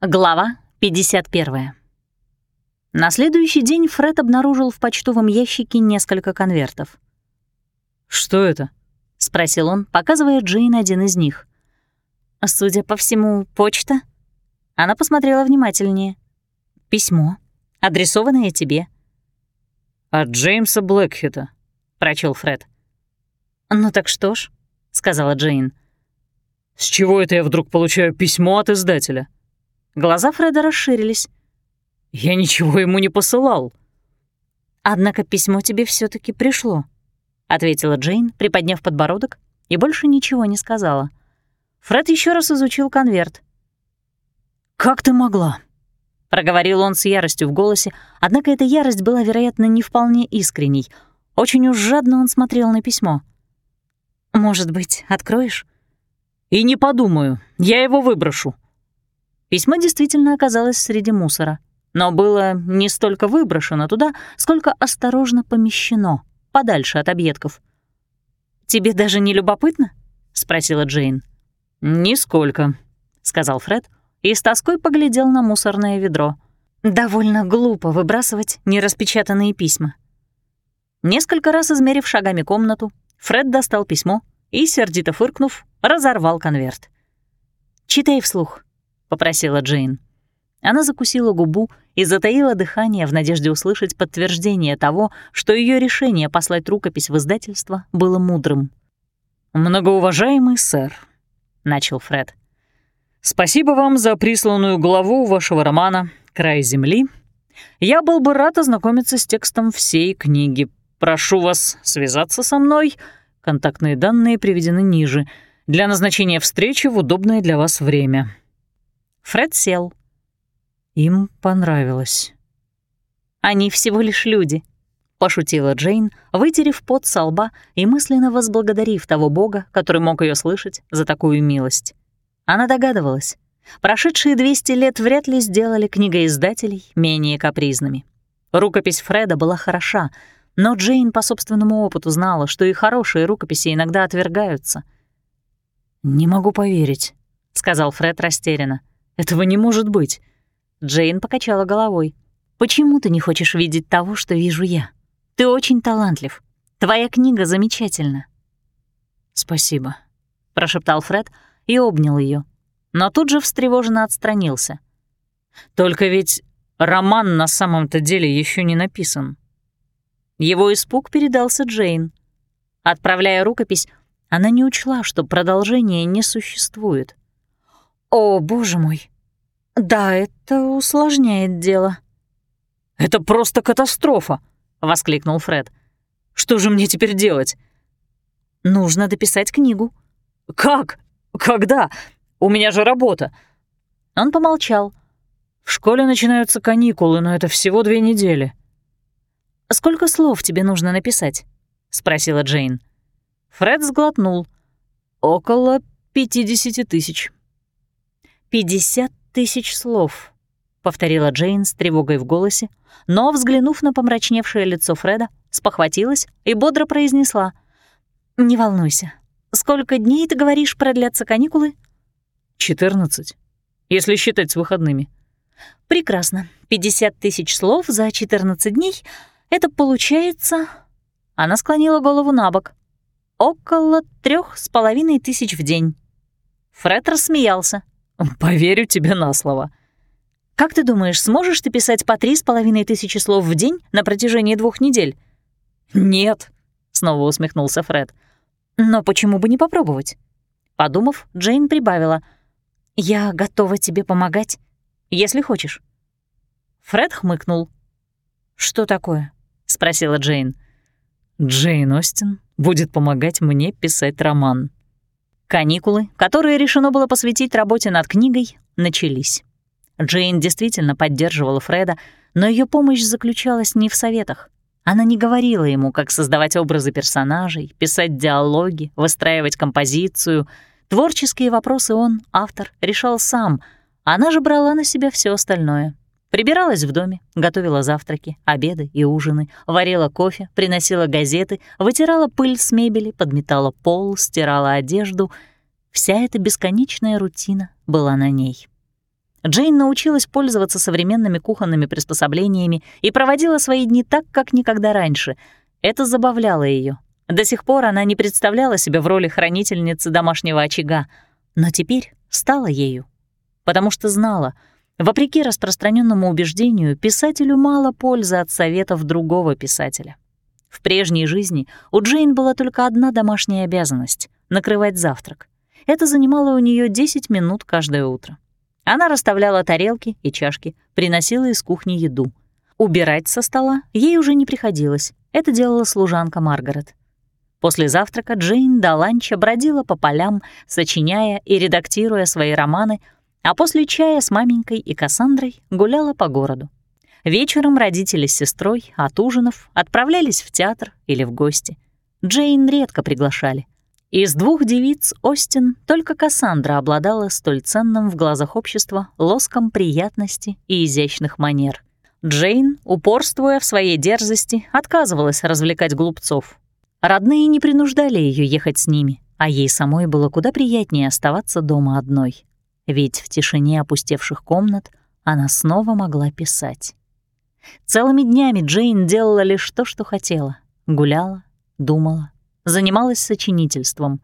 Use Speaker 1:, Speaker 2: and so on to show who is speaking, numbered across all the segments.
Speaker 1: Глава 51. На следующий день Фред обнаружил в почтовом ящике несколько конвертов.
Speaker 2: «Что это?»
Speaker 1: — спросил он, показывая Джейн один из них. «Судя по всему, почта?» Она посмотрела внимательнее. «Письмо, адресованное тебе».
Speaker 2: «От Джеймса Блэкхита», — прочел Фред.
Speaker 1: «Ну так что ж», — сказала Джейн.
Speaker 2: «С чего это я вдруг получаю письмо от издателя?»
Speaker 1: Глаза Фреда расширились.
Speaker 2: «Я ничего ему не посылал».
Speaker 1: «Однако письмо тебе все таки пришло», — ответила Джейн, приподняв подбородок, и больше ничего не сказала. Фред еще раз изучил конверт.
Speaker 2: «Как ты могла?»
Speaker 1: — проговорил он с яростью в голосе, однако эта ярость была, вероятно, не вполне искренней. Очень уж жадно он смотрел на письмо. «Может быть, откроешь?»
Speaker 2: «И не подумаю, я его выброшу».
Speaker 1: Письмо действительно оказалось среди мусора, но было не столько выброшено туда, сколько осторожно помещено, подальше от объедков. «Тебе даже не любопытно?» — спросила Джейн.
Speaker 2: «Нисколько», — сказал Фред и с тоской поглядел на мусорное ведро.
Speaker 1: «Довольно глупо выбрасывать нераспечатанные письма». Несколько раз измерив шагами комнату, Фред достал письмо и, сердито фыркнув, разорвал конверт. «Читай вслух», — попросила Джейн. Она закусила губу и затаила дыхание в надежде услышать подтверждение того, что ее решение послать рукопись в издательство было мудрым.
Speaker 2: «Многоуважаемый сэр», — начал Фред, — «спасибо вам за присланную главу вашего романа «Край земли». Я был бы рад ознакомиться с текстом всей книги. Прошу вас связаться со мной. Контактные данные приведены ниже. Для назначения встречи в удобное для вас время.
Speaker 1: Фред сел.
Speaker 2: Им понравилось.
Speaker 1: «Они всего лишь люди», — пошутила Джейн, вытерев пот со лба и мысленно возблагодарив того бога, который мог ее слышать за такую милость. Она догадывалась. Прошедшие 200 лет вряд ли сделали книгоиздателей менее капризными. Рукопись Фреда была хороша, но Джейн по собственному опыту знала, что и хорошие рукописи иногда отвергаются.
Speaker 2: «Не могу поверить», — сказал Фред растерянно. Этого не может быть.
Speaker 1: Джейн покачала головой. Почему ты не хочешь видеть того, что вижу я? Ты очень талантлив. Твоя книга замечательна.
Speaker 2: Спасибо,
Speaker 1: прошептал Фред и обнял ее, но тут же встревоженно отстранился.
Speaker 2: Только ведь роман на самом-то деле еще не написан.
Speaker 1: Его испуг передался Джейн. Отправляя рукопись, она не учла, что продолжения не существует. «О, боже мой! Да, это усложняет дело».
Speaker 2: «Это просто катастрофа!» — воскликнул Фред. «Что же мне теперь делать?»
Speaker 1: «Нужно дописать книгу».
Speaker 2: «Как? Когда? У меня же работа».
Speaker 1: Он помолчал.
Speaker 2: «В школе начинаются каникулы, но это всего две недели».
Speaker 1: «Сколько слов тебе нужно написать?» — спросила Джейн.
Speaker 2: Фред сглотнул. «Около пятидесяти тысяч».
Speaker 1: «Пятьдесят тысяч слов», — повторила Джейн с тревогой в голосе, но, взглянув на помрачневшее лицо Фреда, спохватилась и бодро произнесла. «Не волнуйся. Сколько дней, ты говоришь, продлятся каникулы?»
Speaker 2: «Четырнадцать, если считать с выходными».
Speaker 1: «Прекрасно. Пятьдесят тысяч слов за четырнадцать дней — это получается...» Она склонила голову на бок. «Около трех с половиной тысяч в день». Фред рассмеялся.
Speaker 2: «Поверю тебе на слово».
Speaker 1: «Как ты думаешь, сможешь ты писать по три с половиной тысячи слов в день на протяжении двух недель?»
Speaker 2: «Нет», —
Speaker 1: снова усмехнулся Фред. «Но почему бы не попробовать?» Подумав, Джейн прибавила. «Я готова тебе помогать, если хочешь». Фред хмыкнул. «Что такое?» — спросила Джейн.
Speaker 2: «Джейн Остин будет помогать мне писать роман»,
Speaker 1: Каникулы, которые решено было посвятить работе над книгой, начались. Джейн действительно поддерживала Фреда, но ее помощь заключалась не в советах. Она не говорила ему, как создавать образы персонажей, писать диалоги, выстраивать композицию. Творческие вопросы он, автор, решал сам. Она же брала на себя все остальное. Прибиралась в доме, готовила завтраки, обеды и ужины, варила кофе, приносила газеты, вытирала пыль с мебели, подметала пол, стирала одежду. Вся эта бесконечная рутина была на ней. Джейн научилась пользоваться современными кухонными приспособлениями и проводила свои дни так, как никогда раньше. Это забавляло ее. До сих пор она не представляла себя в роли хранительницы домашнего очага, но теперь стала ею. Потому что знала, вопреки распространенному убеждению, писателю мало пользы от советов другого писателя. В прежней жизни у Джейн была только одна домашняя обязанность — накрывать завтрак. Это занимало у нее 10 минут каждое утро. Она расставляла тарелки и чашки, приносила из кухни еду. Убирать со стола ей уже не приходилось. Это делала служанка Маргарет. После завтрака Джейн до ланча бродила по полям, сочиняя и редактируя свои романы, а после чая с маменькой и Кассандрой гуляла по городу. Вечером родители с сестрой от ужинов отправлялись в театр или в гости. Джейн редко приглашали — из двух девиц Остин только Кассандра обладала столь ценным в глазах общества лоском приятности и изящных манер. Джейн, упорствуя в своей дерзости, отказывалась развлекать глупцов. Родные не принуждали ее ехать с ними, а ей самой было куда приятнее оставаться дома одной. Ведь в тишине опустевших комнат она снова могла писать. Целыми днями Джейн делала лишь то, что хотела. Гуляла, думала, занималась сочинительством.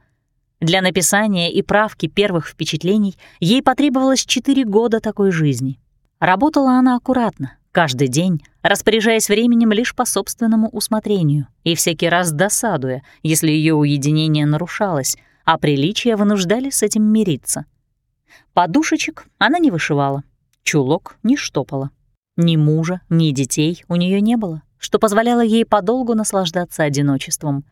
Speaker 1: Для написания и правки первых впечатлений ей потребовалось четыре года такой жизни. Работала она аккуратно, каждый день, распоряжаясь временем лишь по собственному усмотрению и всякий раз досадуя, если ее уединение нарушалось, а приличия вынуждали с этим мириться. Подушечек она не вышивала, чулок не штопала. Ни мужа, ни детей у нее не было, что позволяло ей подолгу наслаждаться одиночеством.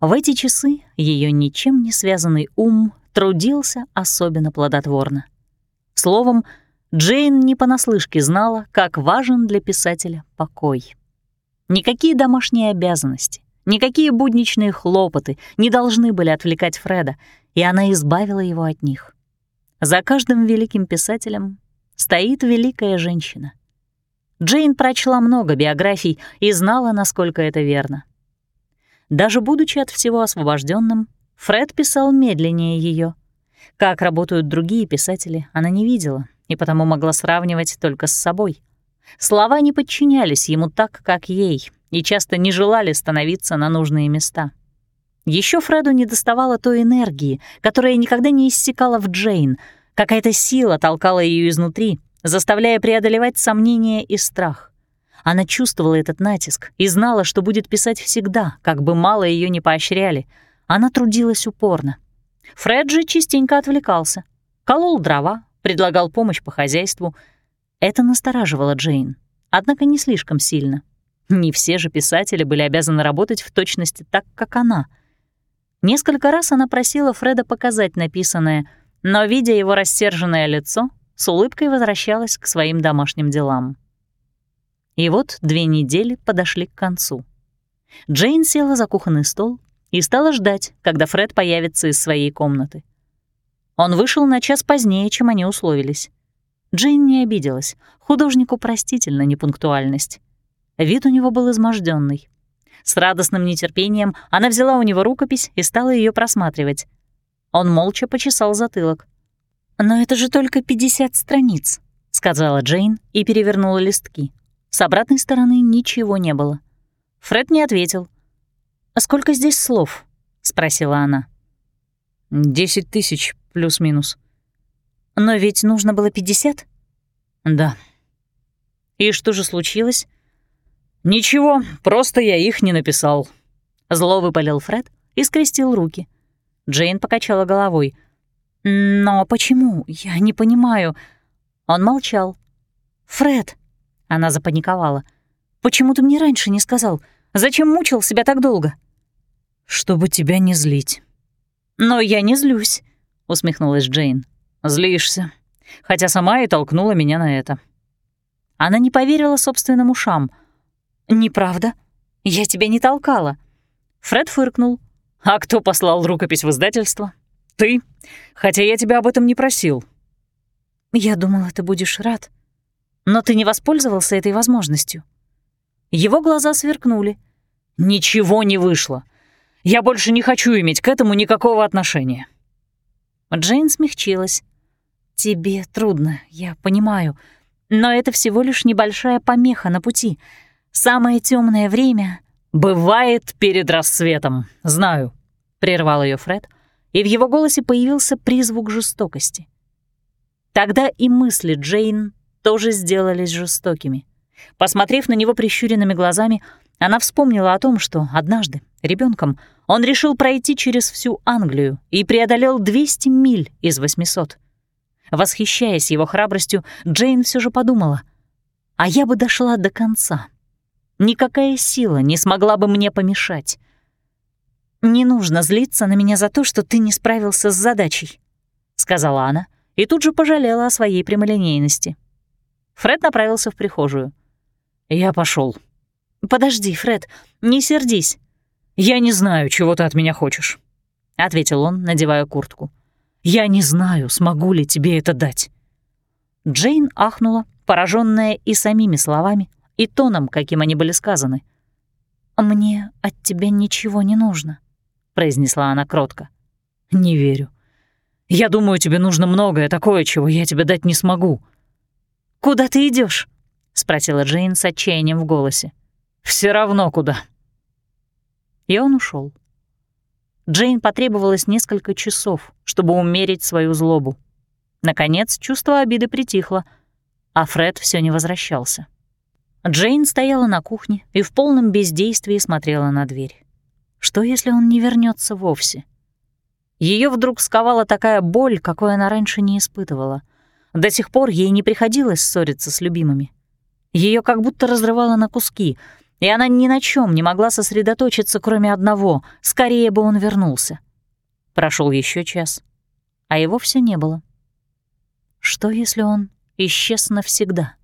Speaker 1: В эти часы ее ничем не связанный ум трудился особенно плодотворно. Словом, Джейн не понаслышке знала, как важен для писателя покой. Никакие домашние обязанности, никакие будничные хлопоты не должны были отвлекать Фреда, и она избавила его от них. За каждым великим писателем стоит великая женщина. Джейн прочла много биографий и знала, насколько это верно. Даже будучи от всего освобожденным, Фред писал медленнее ее. Как работают другие писатели, она не видела, и потому могла сравнивать только с собой. Слова не подчинялись ему так, как ей, и часто не желали становиться на нужные места. Еще Фреду не доставало той энергии, которая никогда не иссякала в Джейн. Какая-то сила толкала ее изнутри, заставляя преодолевать сомнения и страх. Она чувствовала этот натиск и знала, что будет писать всегда, как бы мало ее не поощряли. Она трудилась упорно. Фред же частенько отвлекался. Колол дрова, предлагал помощь по хозяйству. Это настораживало Джейн, однако не слишком сильно. Не все же писатели были обязаны работать в точности так, как она. Несколько раз она просила Фреда показать написанное, но, видя его рассерженное лицо, с улыбкой возвращалась к своим домашним делам. И вот две недели подошли к концу. Джейн села за кухонный стол и стала ждать, когда Фред появится из своей комнаты. Он вышел на час позднее, чем они условились. Джейн не обиделась. Художнику простительна непунктуальность. Вид у него был изможденный. С радостным нетерпением она взяла у него рукопись и стала ее просматривать. Он молча почесал затылок. «Но это же только 50 страниц», — сказала Джейн и перевернула листки. С обратной стороны ничего не было. Фред не ответил. «А сколько здесь слов?» — спросила она. «Десять тысяч плюс-минус». «Но ведь нужно было пятьдесят?» «Да». «И что же случилось?» «Ничего, просто я их не написал». Зло выпалил Фред и скрестил руки. Джейн покачала головой. «Но почему? Я не понимаю». Он молчал. «Фред», она запаниковала. «Почему ты мне раньше не сказал? Зачем мучил себя так долго?» «Чтобы тебя не злить». «Но я не злюсь», — усмехнулась Джейн. «Злишься. Хотя сама и толкнула меня на это». Она не поверила собственным ушам. «Неправда. Я тебя не толкала». Фред фыркнул. «А кто послал рукопись в издательство?» «Ты. Хотя я тебя об этом не просил». «Я думала, ты будешь рад», но ты не воспользовался этой возможностью. Его глаза сверкнули. Ничего не вышло. Я больше не хочу иметь к этому никакого отношения. Джейн смягчилась. «Тебе трудно, я понимаю, но это всего лишь небольшая помеха на пути. Самое темное время
Speaker 2: «Бывает перед рассветом, знаю», — прервал ее Фред, и в его голосе появился призвук жестокости. Тогда и мысли Джейн тоже сделались жестокими. Посмотрев на него прищуренными глазами, она вспомнила о том, что однажды, ребенком, он решил пройти через всю Англию и преодолел 200 миль из 800. Восхищаясь его храбростью, Джейн все же подумала, а я бы дошла до конца. Никакая сила не смогла бы мне помешать.
Speaker 1: «Не нужно злиться на меня за то, что ты не справился с задачей», — сказала она и тут же пожалела о своей прямолинейности. Фред направился в прихожую.
Speaker 2: «Я пошел.
Speaker 1: «Подожди, Фред, не сердись».
Speaker 2: «Я не знаю, чего ты от меня хочешь», — ответил он, надевая куртку. «Я не знаю, смогу ли тебе это дать».
Speaker 1: Джейн ахнула, пораженная и самими словами, и тоном, каким они были сказаны. «Мне от тебя ничего не нужно», — произнесла она кротко.
Speaker 2: «Не верю. Я думаю, тебе нужно многое такое, чего я тебе дать не смогу».
Speaker 1: «Куда ты идешь? спросила Джейн с отчаянием в голосе.
Speaker 2: Все равно куда».
Speaker 1: И он ушел. Джейн потребовалось несколько часов, чтобы умерить свою злобу. Наконец, чувство обиды притихло, а Фред все не возвращался. Джейн стояла на кухне и в полном бездействии смотрела на дверь. Что, если он не вернется вовсе? Ее вдруг сковала такая боль, какой она раньше не испытывала. До сих пор ей не приходилось ссориться с любимыми. Ее как будто разрывало на куски, и она ни на чем не могла сосредоточиться, кроме одного — скорее бы он вернулся. Прошел еще час, а его все не было. Что, если он исчез навсегда?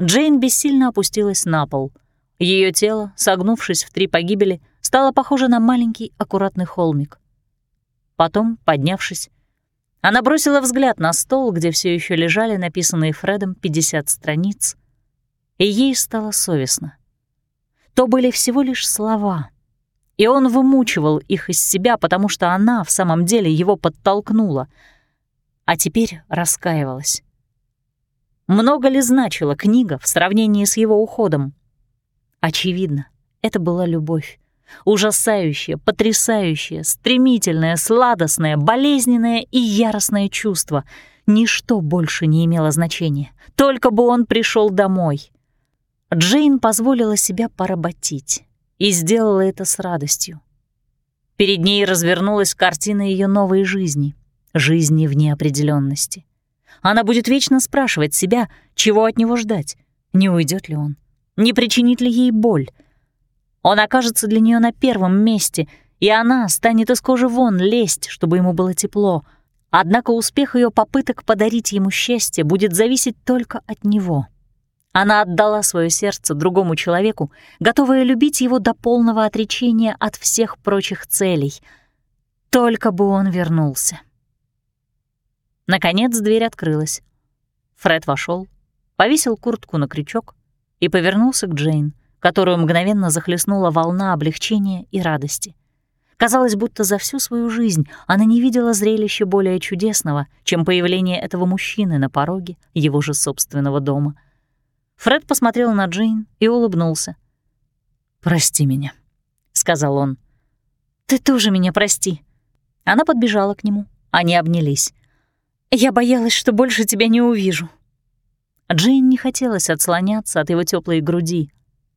Speaker 1: Джейн бессильно опустилась на пол. Ее тело, согнувшись в три погибели, стало похоже на маленький аккуратный холмик. Потом, поднявшись, она бросила взгляд на стол, где все еще лежали написанные Фредом 50 страниц, и ей стало совестно. То были всего лишь слова, и он вымучивал их из себя, потому что она в самом деле его подтолкнула, а теперь раскаивалась. Много ли значила книга в сравнении с его уходом? Очевидно, это была любовь. Ужасающее, потрясающее, стремительное, сладостное, болезненное и яростное чувство. Ничто больше не имело значения. Только бы он пришел домой. Джейн позволила себя поработить и сделала это с радостью. Перед ней развернулась картина ее новой жизни, жизни в неопределенности. Она будет вечно спрашивать себя, чего от него ждать, не уйдет ли он, не причинит ли ей боль. Он окажется для нее на первом месте, и она станет из кожи вон лезть, чтобы ему было тепло. Однако успех ее попыток подарить ему счастье будет зависеть только от него. Она отдала свое сердце другому человеку, готовая любить его до полного отречения от всех прочих целей. Только бы он вернулся. Наконец дверь открылась. Фред вошел, повесил куртку на крючок и повернулся к Джейн, которую мгновенно захлестнула волна облегчения и радости. Казалось, будто за всю свою жизнь она не видела зрелища более чудесного, чем появление этого мужчины на пороге его же собственного дома. Фред посмотрел на Джейн и улыбнулся.
Speaker 2: «Прости меня», — сказал он.
Speaker 1: «Ты тоже меня прости». Она подбежала к нему, они обнялись. Я боялась, что больше тебя не увижу». Джейн не хотелось отслоняться от его теплой груди.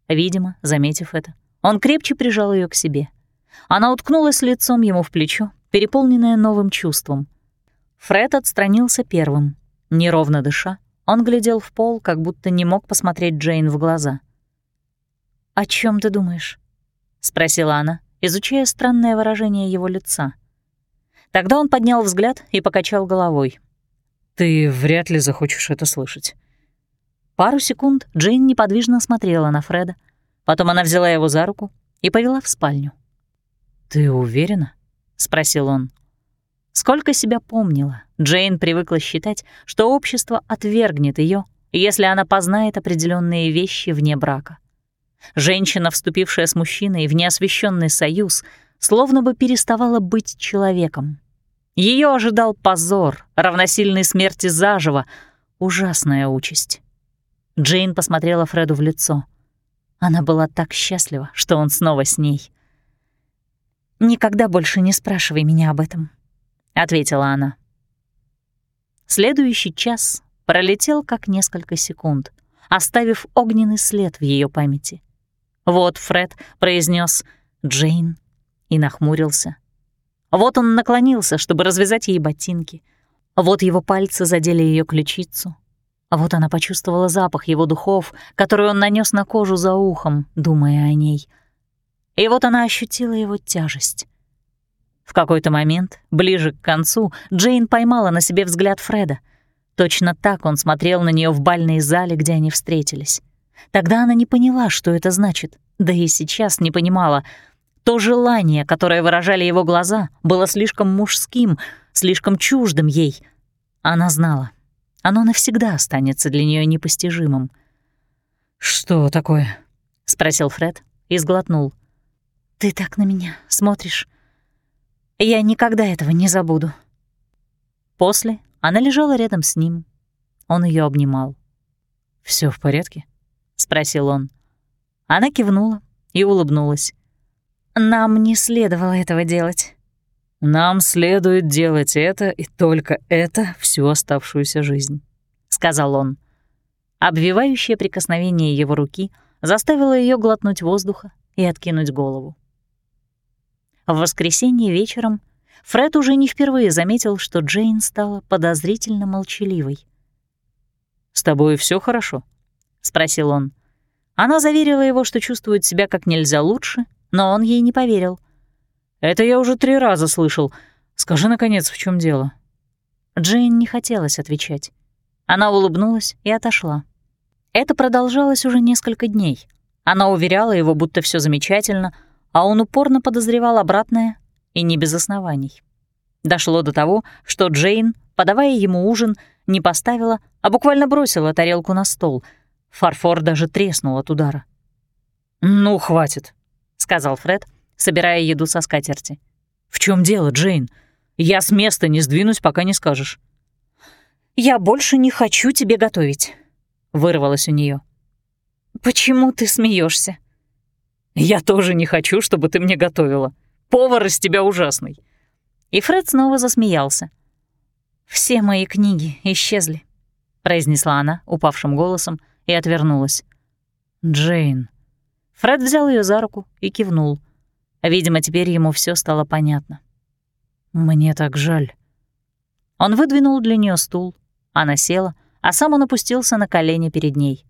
Speaker 1: Видимо, заметив это, он крепче прижал ее к себе. Она уткнулась лицом ему в плечо, переполненная новым чувством. Фред отстранился первым. Неровно дыша, он глядел в пол, как будто не мог посмотреть Джейн в глаза. «О чем ты думаешь?» — спросила она, изучая странное выражение его лица. Тогда он поднял взгляд и покачал головой.
Speaker 2: Ты вряд ли захочешь это слышать.
Speaker 1: Пару секунд Джейн неподвижно смотрела на Фреда. Потом она взяла его за руку и повела в спальню.
Speaker 2: «Ты уверена?» — спросил он.
Speaker 1: Сколько себя помнила, Джейн привыкла считать, что общество отвергнет ее, если она познает определенные вещи вне брака. Женщина, вступившая с мужчиной в неосвященный союз, словно бы переставала быть человеком. Ее ожидал позор, равносильный смерти заживо, ужасная участь. Джейн посмотрела Фреду в лицо. Она была так счастлива, что он снова с ней. «Никогда больше не спрашивай меня об этом», — ответила она. Следующий час пролетел как несколько секунд, оставив огненный след в ее памяти. Вот Фред произнес «Джейн» и нахмурился. Вот он наклонился, чтобы развязать ей ботинки. Вот его пальцы задели ее ключицу. Вот она почувствовала запах его духов, который он нанес на кожу за ухом, думая о ней. И вот она ощутила его тяжесть. В какой-то момент, ближе к концу, Джейн поймала на себе взгляд Фреда. Точно так он смотрел на нее в бальной зале, где они встретились. Тогда она не поняла, что это значит, да и сейчас не понимала. То желание, которое выражали его глаза, было слишком мужским, слишком чуждым ей. Она знала. Оно навсегда останется для нее непостижимым.
Speaker 2: «Что такое?» — спросил Фред и сглотнул.
Speaker 1: «Ты так на меня смотришь. Я никогда этого не забуду». После она лежала рядом с ним. Он ее обнимал.
Speaker 2: Все в порядке?»
Speaker 1: — спросил он. Она кивнула и улыбнулась. «Нам не следовало этого делать».
Speaker 2: «Нам следует делать это и только это всю оставшуюся жизнь», — сказал он.
Speaker 1: Обвивающее прикосновение его руки заставило ее глотнуть воздуха и откинуть голову. В воскресенье вечером Фред уже не впервые заметил, что Джейн стала подозрительно молчаливой.
Speaker 2: «С тобой все хорошо?» — спросил он.
Speaker 1: Она заверила его, что чувствует себя как нельзя лучше, но он ей не поверил.
Speaker 2: «Это я уже три раза слышал. Скажи, наконец, в чем дело?»
Speaker 1: Джейн не хотелось отвечать. Она улыбнулась и отошла. Это продолжалось уже несколько дней. Она уверяла его, будто все замечательно — а он упорно подозревал обратное и не без оснований. Дошло до того, что Джейн, подавая ему ужин, не поставила, а буквально бросила тарелку на стол. Фарфор даже треснул от удара.
Speaker 2: «Ну, хватит», —
Speaker 1: сказал Фред, собирая еду со скатерти.
Speaker 2: «В чем дело, Джейн? Я с места не сдвинусь, пока не скажешь».
Speaker 1: «Я больше не хочу тебе готовить», — вырвалось у нее. «Почему ты смеешься?
Speaker 2: «Я тоже не хочу, чтобы ты мне готовила. Повар из тебя ужасный».
Speaker 1: И Фред снова засмеялся. «Все мои книги исчезли», — произнесла она упавшим голосом и отвернулась.
Speaker 2: «Джейн».
Speaker 1: Фред взял ее за руку и кивнул. Видимо, теперь ему все стало понятно.
Speaker 2: «Мне так жаль».
Speaker 1: Он выдвинул для нее стул, она села, а сам он опустился на колени перед ней.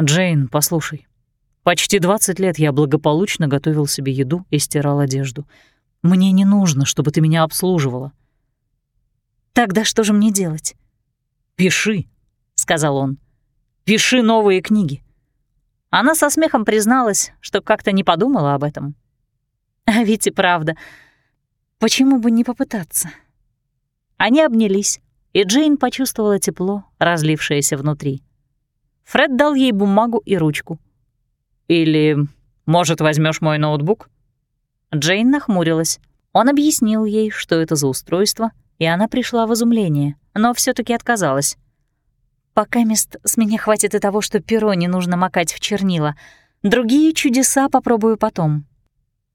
Speaker 2: «Джейн, послушай, Почти 20 лет я благополучно готовил себе еду и стирал одежду. Мне не нужно, чтобы ты меня обслуживала.
Speaker 1: Тогда что же мне делать?
Speaker 2: Пиши, сказал он. Пиши новые книги.
Speaker 1: Она со смехом призналась, что как-то не подумала об этом. А ведь и правда. Почему бы не попытаться? Они обнялись, и Джейн почувствовала тепло, разлившееся внутри. Фред дал ей бумагу и ручку.
Speaker 2: Или, может, возьмешь мой ноутбук?»
Speaker 1: Джейн нахмурилась. Он объяснил ей, что это за устройство, и она пришла в изумление, но все таки отказалась. «Пока мест с меня хватит и того, что перо не нужно макать в чернила. Другие чудеса попробую потом.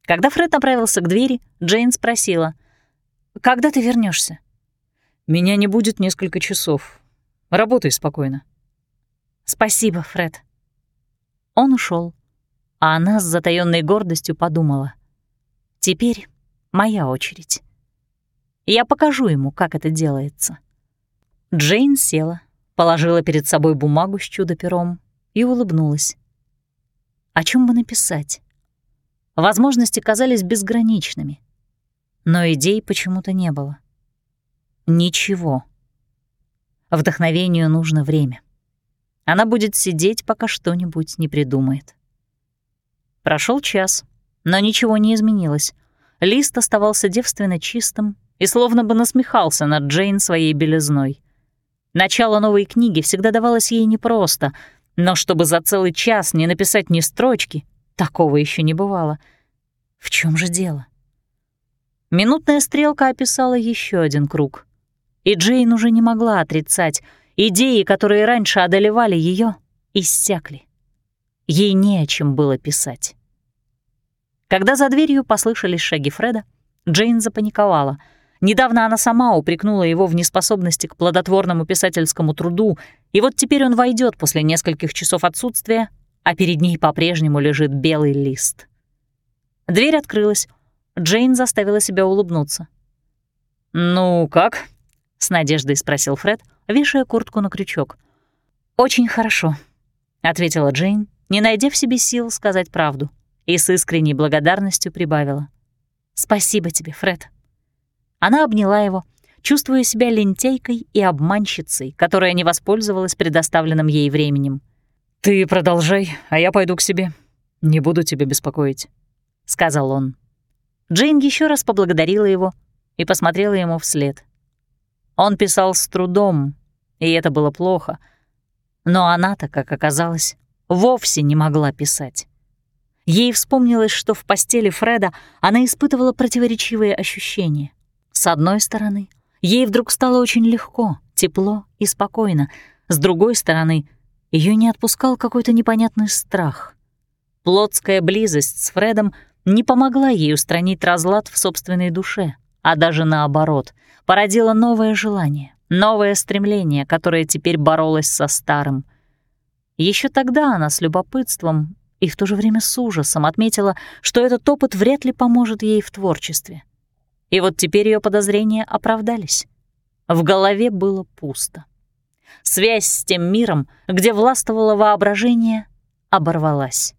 Speaker 1: Когда Фред направился к двери, Джейн спросила, «Когда ты вернешься?
Speaker 2: «Меня не будет несколько часов. Работай спокойно».
Speaker 1: «Спасибо, Фред». Он ушел, а она с затаённой гордостью подумала. «Теперь моя очередь. Я покажу ему, как это делается». Джейн села, положила перед собой бумагу с чудо-пером и улыбнулась. О чем бы написать? Возможности казались безграничными, но идей почему-то не было. Ничего. Вдохновению нужно время. Она будет сидеть, пока что-нибудь не придумает. Прошел час, но ничего не изменилось. Лист оставался девственно чистым и словно бы насмехался над Джейн своей белизной. Начало новой книги всегда давалось ей непросто, но чтобы за целый час не написать ни строчки, такого еще не бывало. В чем же дело? Минутная стрелка описала еще один круг. И Джейн уже не могла отрицать, идеи, которые раньше одолевали ее, иссякли. Ей не о чем было писать. Когда за дверью послышались шаги Фреда, Джейн запаниковала. Недавно она сама упрекнула его в неспособности к плодотворному писательскому труду, и вот теперь он войдет после нескольких часов отсутствия, а перед ней по-прежнему лежит белый лист. Дверь открылась. Джейн заставила себя улыбнуться. «Ну, как?» — с надеждой спросил Фред, вешая куртку на крючок. «Очень хорошо», — ответила Джейн, не найдя в себе сил сказать правду, и с искренней благодарностью прибавила. «Спасибо тебе, Фред». Она обняла его, чувствуя себя лентейкой и обманщицей, которая не воспользовалась предоставленным ей временем.
Speaker 2: «Ты продолжай, а я пойду к себе. Не буду тебя беспокоить», — сказал он.
Speaker 1: Джейн еще раз поблагодарила его и посмотрела ему вслед. Он писал с трудом, и это было плохо. Но она-то, как оказалось, вовсе не могла писать. Ей вспомнилось, что в постели Фреда она испытывала противоречивые ощущения. С одной стороны, ей вдруг стало очень легко, тепло и спокойно. С другой стороны, ее не отпускал какой-то непонятный страх. Плотская близость с Фредом не помогла ей устранить разлад в собственной душе, а даже наоборот, породила новое желание, новое стремление, которое теперь боролось со старым. Еще тогда она с любопытством и в то же время с ужасом отметила, что этот опыт вряд ли поможет ей в творчестве. И вот теперь ее подозрения оправдались. В голове было пусто. Связь с тем миром, где властвовало воображение, оборвалась.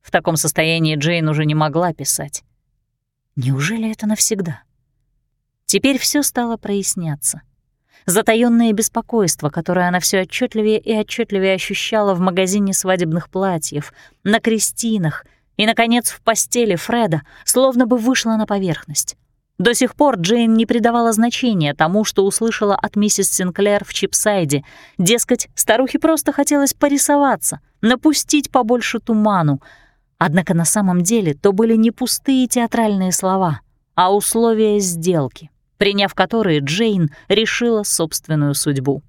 Speaker 1: В таком состоянии Джейн уже не могла писать. Неужели это навсегда? Теперь все стало проясняться. Затаённое беспокойство, которое она все отчетливее и отчетливее ощущала в магазине свадебных платьев, на крестинах и, наконец, в постели Фреда, словно бы вышло на поверхность. До сих пор Джейн не придавала значения тому, что услышала от миссис Синклер в Чипсайде. Дескать, старухе просто хотелось порисоваться, напустить побольше туману. Однако на самом деле то были не пустые театральные слова, а условия сделки, приняв которые Джейн решила собственную судьбу.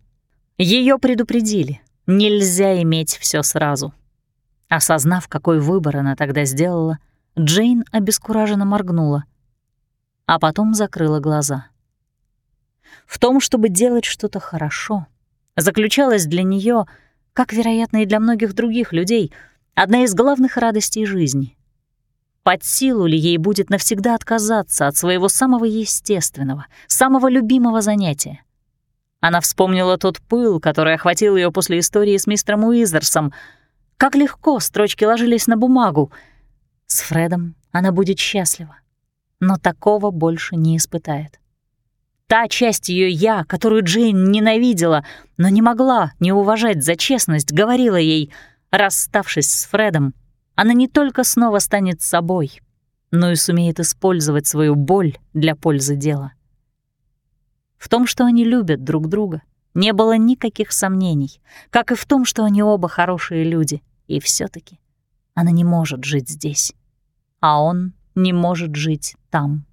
Speaker 1: Ее предупредили, нельзя иметь все сразу. Осознав, какой выбор она тогда сделала, Джейн обескураженно моргнула — а потом закрыла глаза. В том, чтобы делать что-то хорошо, заключалась для нее, как, вероятно, и для многих других людей, одна из главных радостей жизни. Под силу ли ей будет навсегда отказаться от своего самого естественного, самого любимого занятия? Она вспомнила тот пыл, который охватил ее после истории с мистером Уизерсом. Как легко строчки ложились на бумагу. С Фредом она будет счастлива но такого больше не испытает. Та часть ее «я», которую Джейн ненавидела, но не могла не уважать за честность, говорила ей, расставшись с Фредом, она не только снова станет собой, но и сумеет использовать свою боль для пользы дела. В том, что они любят друг друга, не было никаких сомнений, как и в том, что они оба хорошие люди, и все таки она не может жить здесь, а он не может жить там.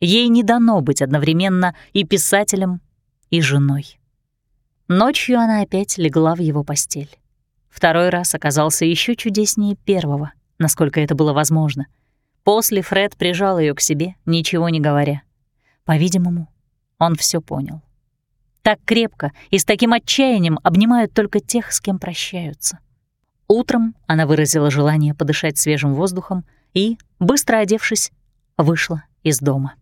Speaker 1: Ей не дано быть одновременно и писателем, и женой. Ночью она опять легла в его постель. Второй раз оказался еще чудеснее первого, насколько это было возможно. После Фред прижал ее к себе, ничего не говоря. По-видимому, он все понял. Так крепко и с таким отчаянием обнимают только тех, с кем прощаются. Утром она выразила желание подышать свежим воздухом и, быстро одевшись, вышла из дома.